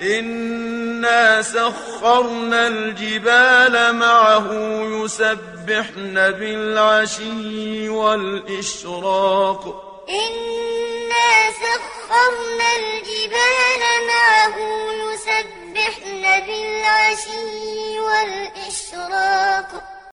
إنا سخرنا الجبال معه يسبحن بالعشي والإشراق إنا سخرنا الجبال معه يسبحن بالعشي والإشراق